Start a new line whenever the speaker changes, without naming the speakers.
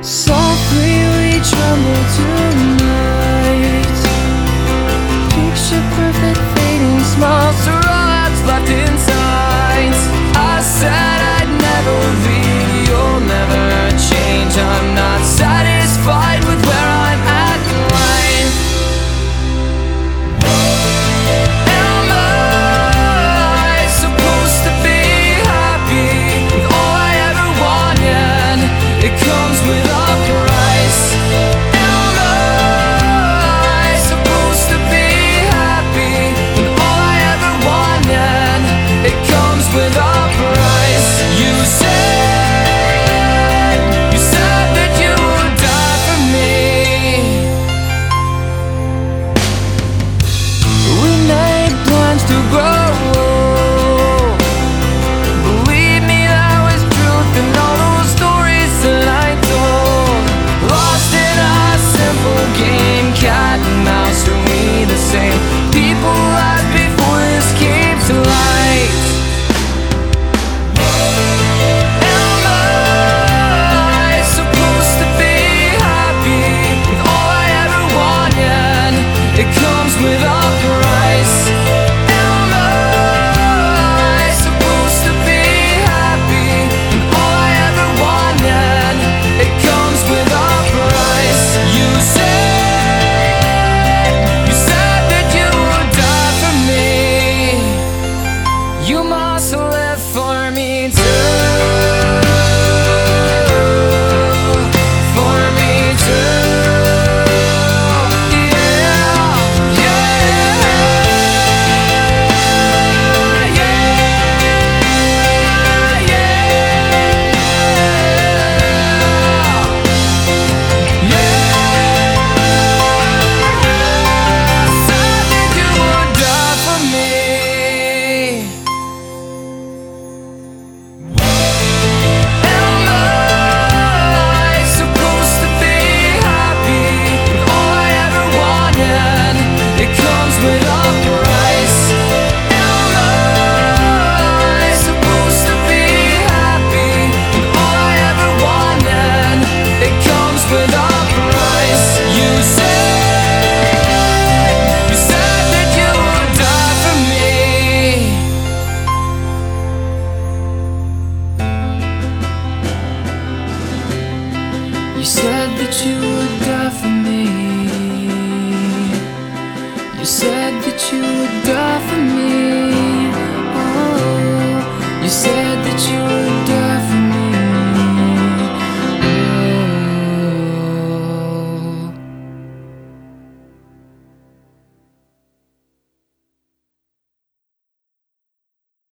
Softly we tremble to said that you would die for me. You said that you would die for me. Oh, you said that you would.